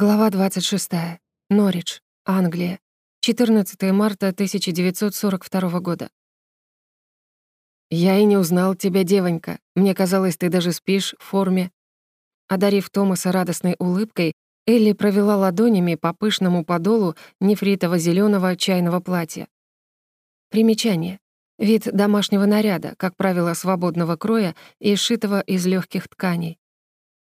Глава 26. Норридж, Англия. 14 марта 1942 года. «Я и не узнал тебя, девонька. Мне казалось, ты даже спишь в форме». Одарив Томаса радостной улыбкой, Элли провела ладонями по пышному подолу нефритово зеленого чайного платья. Примечание. Вид домашнего наряда, как правило, свободного кроя и сшитого из легких тканей.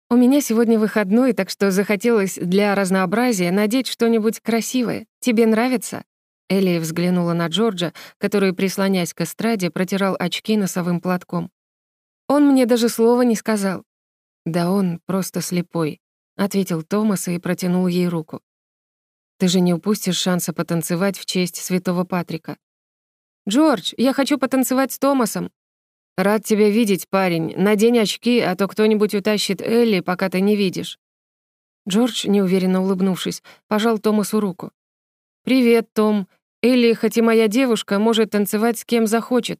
У меня сегодня выходной, так что захотелось для разнообразия надеть что-нибудь красивое. Тебе нравится?» Элли взглянула на Джорджа, который, прислонясь к эстраде, протирал очки носовым платком. «Он мне даже слова не сказал». «Да он просто слепой», — ответил Томас и протянул ей руку. «Ты же не упустишь шанса потанцевать в честь святого Патрика». «Джордж, я хочу потанцевать с Томасом», «Рад тебя видеть, парень. Надень очки, а то кто-нибудь утащит Элли, пока ты не видишь». Джордж, неуверенно улыбнувшись, пожал Томасу руку. «Привет, Том. Элли, хоть и моя девушка, может танцевать с кем захочет».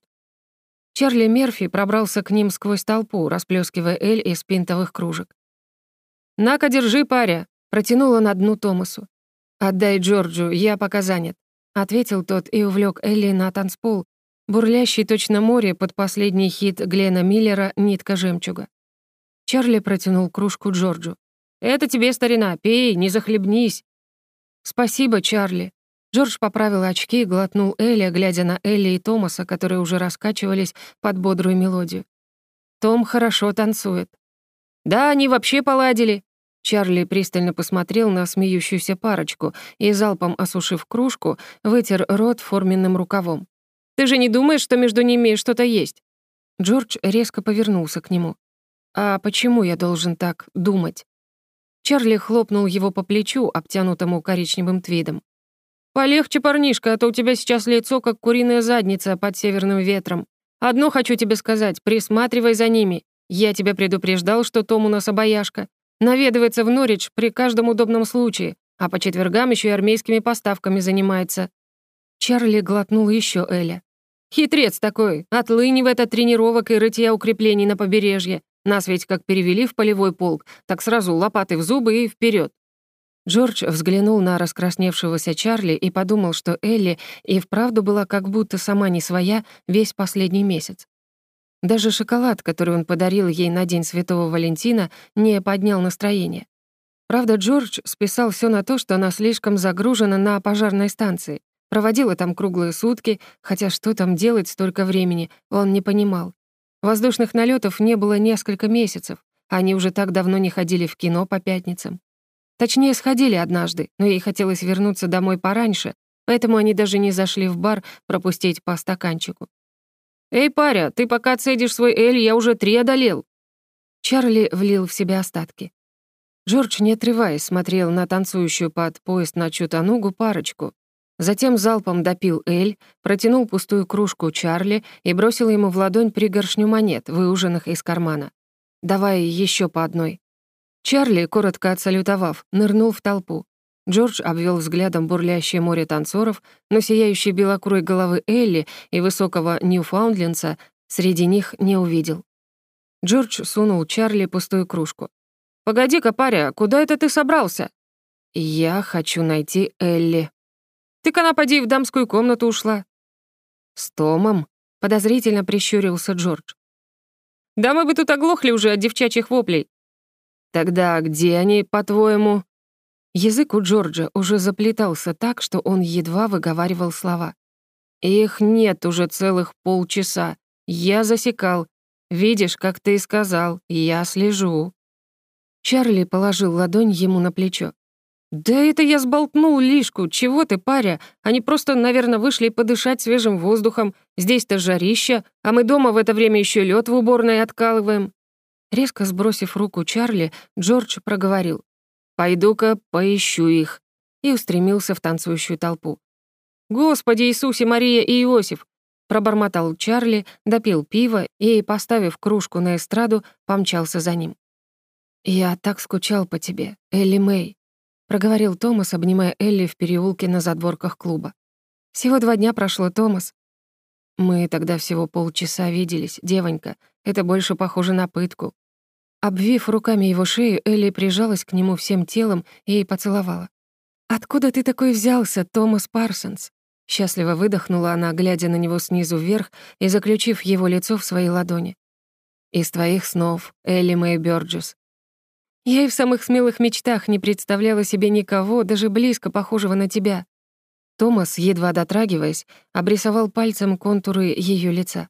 Чарли Мерфи пробрался к ним сквозь толпу, расплескивая Эль из пинтовых кружек. «На-ка, держи, паря!» — протянул он одну Томасу. «Отдай Джорджу, я пока занят», — ответил тот и увлек Элли на танцпол, бурлящий точно море под последний хит Глена Миллера «Нитка жемчуга». Чарли протянул кружку Джорджу. «Это тебе, старина, пей, не захлебнись». «Спасибо, Чарли». Джордж поправил очки и глотнул Элли, глядя на Элли и Томаса, которые уже раскачивались под бодрую мелодию. «Том хорошо танцует». «Да, они вообще поладили». Чарли пристально посмотрел на смеющуюся парочку и, залпом осушив кружку, вытер рот форменным рукавом. Ты же не думаешь, что между ними что-то есть?» Джордж резко повернулся к нему. «А почему я должен так думать?» Чарли хлопнул его по плечу, обтянутому коричневым твидом. «Полегче, парнишка, а то у тебя сейчас лицо, как куриная задница под северным ветром. Одно хочу тебе сказать, присматривай за ними. Я тебя предупреждал, что Том у нас обаяшка. Наведывается в Норридж при каждом удобном случае, а по четвергам еще и армейскими поставками занимается». Чарли глотнул еще Эля. Хитрец такой, отлынивает от тренировок и рытья укреплений на побережье. Нас ведь как перевели в полевой полк, так сразу лопаты в зубы и вперед. Джордж взглянул на раскрасневшегося Чарли и подумал, что Элли и вправду была как будто сама не своя весь последний месяц. Даже шоколад, который он подарил ей на День Святого Валентина, не поднял настроение. Правда, Джордж списал все на то, что она слишком загружена на пожарной станции. Проводила там круглые сутки, хотя что там делать столько времени, он не понимал. Воздушных налетов не было несколько месяцев, они уже так давно не ходили в кино по пятницам. Точнее, сходили однажды, но ей хотелось вернуться домой пораньше, поэтому они даже не зашли в бар пропустить по стаканчику. «Эй, паря, ты пока цедишь свой эль, я уже три одолел!» Чарли влил в себя остатки. Джордж, не отрываясь, смотрел на танцующую под поезд на Чутанугу парочку, Затем залпом допил Эль, протянул пустую кружку Чарли и бросил ему в ладонь пригоршню монет, выуженных из кармана. «Давай еще по одной». Чарли, коротко отсалютовав, нырнул в толпу. Джордж обвел взглядом бурлящее море танцоров, но сияющей белокурой головы Элли и высокого Ньюфаундлендса среди них не увидел. Джордж сунул Чарли пустую кружку. «Погоди-ка, паря, куда это ты собрался?» «Я хочу найти Элли», так она, поди, в дамскую комнату ушла». «С Томом?» — подозрительно прищурился Джордж. «Да мы бы тут оглохли уже от девчачьих воплей». «Тогда где они, по-твоему?» Язык у Джорджа уже заплетался так, что он едва выговаривал слова. «Их нет уже целых полчаса. Я засекал. Видишь, как ты и сказал, я слежу». Чарли положил ладонь ему на плечо. «Да это я сболтнул лишку. Чего ты, паря? Они просто, наверное, вышли подышать свежим воздухом. Здесь-то жарища, а мы дома в это время еще лед в уборной откалываем». Резко сбросив руку Чарли, Джордж проговорил. «Пойду-ка поищу их», и устремился в танцующую толпу. «Господи Иисусе, Мария и Иосиф!» пробормотал Чарли, допил пиво и, поставив кружку на эстраду, помчался за ним. «Я так скучал по тебе, Элли Мэй», — проговорил Томас, обнимая Элли в переулке на задворках клуба. «Всего два дня прошло, Томас». «Мы тогда всего полчаса виделись, девонька. Это больше похоже на пытку». Обвив руками его шею, Элли прижалась к нему всем телом и поцеловала. «Откуда ты такой взялся, Томас Парсонс?» Счастливо выдохнула она, глядя на него снизу вверх и заключив его лицо в своей ладони. «Из твоих снов, Элли Мэй Бёрджес». «Я и в самых смелых мечтах не представляла себе никого, даже близко похожего на тебя». Томас, едва дотрагиваясь, обрисовал пальцем контуры ее лица.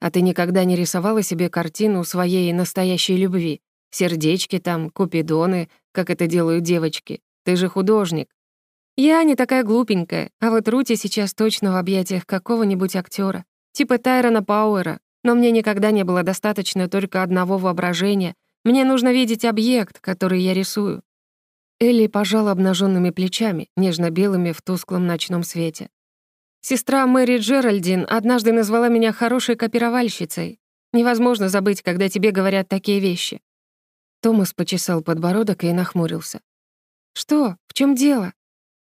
«А ты никогда не рисовала себе картину своей настоящей любви? Сердечки там, купидоны, как это делают девочки. Ты же художник». «Я не такая глупенькая, а вот Рути сейчас точно в объятиях какого-нибудь актера, типа Тайрона Пауэра, но мне никогда не было достаточно только одного воображения. Мне нужно видеть объект, который я рисую». Элли пожала обнаженными плечами, нежно-белыми в тусклом ночном свете. «Сестра Мэри Джеральдин однажды назвала меня хорошей копировальщицей. Невозможно забыть, когда тебе говорят такие вещи». Томас почесал подбородок и нахмурился. «Что? В чем дело?»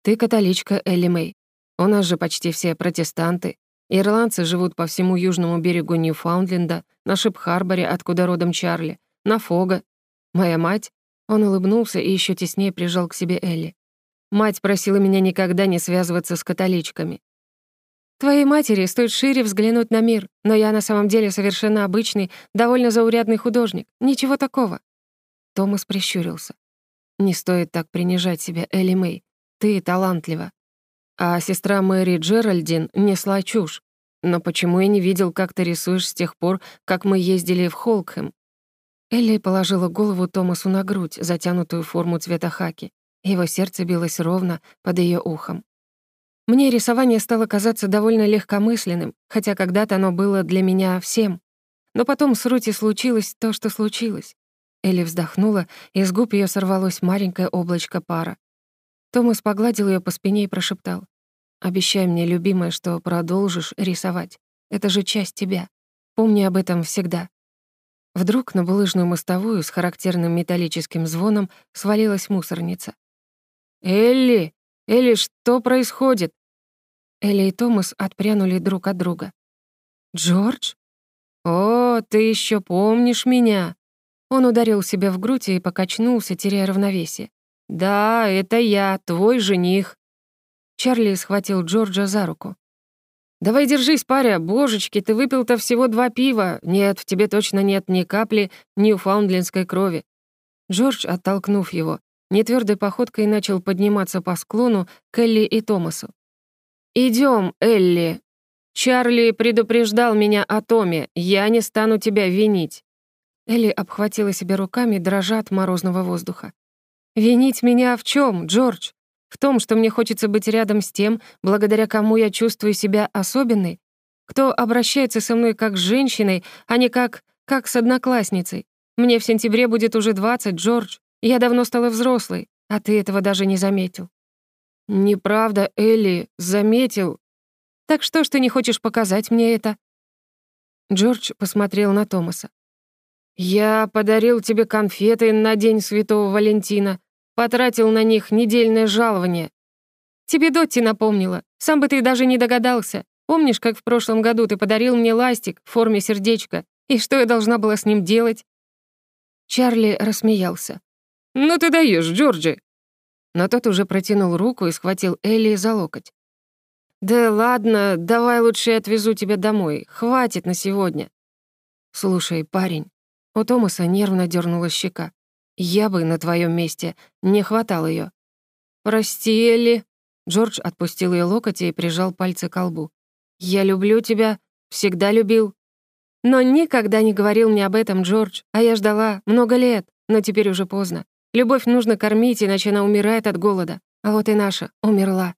«Ты католичка, Элли Мэй. У нас же почти все протестанты. Ирландцы живут по всему южному берегу Ньюфаундленда, на Шип-Харборе, откуда родом Чарли, на Фога. Моя мать...» Он улыбнулся и еще теснее прижал к себе Элли. «Мать просила меня никогда не связываться с католичками. Твоей матери стоит шире взглянуть на мир, но я на самом деле совершенно обычный, довольно заурядный художник. Ничего такого». Томас прищурился. «Не стоит так принижать себя, Элли Мэй. Ты талантлива. А сестра Мэри Джеральдин несла чушь. Но почему я не видел, как ты рисуешь с тех пор, как мы ездили в Холкхэм?» Элли положила голову Томасу на грудь, затянутую форму цвета хаки. Его сердце билось ровно под ее ухом. Мне рисование стало казаться довольно легкомысленным, хотя когда-то оно было для меня всем. Но потом с Рути случилось то, что случилось. Элли вздохнула, и с губ ее сорвалось маленькое облачко пара. Томас погладил ее по спине и прошептал. «Обещай мне, любимая, что продолжишь рисовать. Это же часть тебя. Помни об этом всегда». Вдруг на булыжную мостовую с характерным металлическим звоном свалилась мусорница. «Элли! Элли, что происходит?» Элли и Томас отпрянули друг от друга. «Джордж? О, ты еще помнишь меня?» Он ударил себя в грудь и покачнулся, теряя равновесие. «Да, это я, твой жених». Чарли схватил Джорджа за руку. «Давай держись, паря, божечки, ты выпил-то всего два пива. Нет, в тебе точно нет ни капли ньюфаундлендской крови». Джордж, оттолкнув его, нетвёрдой походкой начал подниматься по склону к Элли и Томасу. Идем, Элли. Чарли предупреждал меня о Томе, я не стану тебя винить». Элли обхватила себя руками, дрожа от морозного воздуха. «Винить меня в чем, Джордж? В том, что мне хочется быть рядом с тем, благодаря кому я чувствую себя особенной? Кто обращается со мной как с женщиной, а не как... как с одноклассницей? Мне в сентябре будет уже 20, Джордж. Я давно стала взрослой, а ты этого даже не заметил». «Неправда, Элли, заметил. Так что ж ты не хочешь показать мне это?» Джордж посмотрел на Томаса. «Я подарил тебе конфеты на День Святого Валентина, потратил на них недельное жалование. Тебе Дотти напомнила, сам бы ты даже не догадался. Помнишь, как в прошлом году ты подарил мне ластик в форме сердечка, и что я должна была с ним делать?» Чарли рассмеялся. «Ну ты даешь, Джорджи!» Но тот уже протянул руку и схватил Элли за локоть. «Да ладно, давай лучше я отвезу тебя домой. Хватит на сегодня». «Слушай, парень, у Томаса нервно дернула щека. «Я бы на твоем месте не хватал ее. «Прости, Элли». Джордж отпустил ее локоть и прижал пальцы к лбу. «Я люблю тебя, всегда любил». «Но никогда не говорил мне об этом, Джордж, а я ждала много лет, но теперь уже поздно. Любовь нужно кормить, иначе она умирает от голода. А вот и наша умерла».